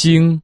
星。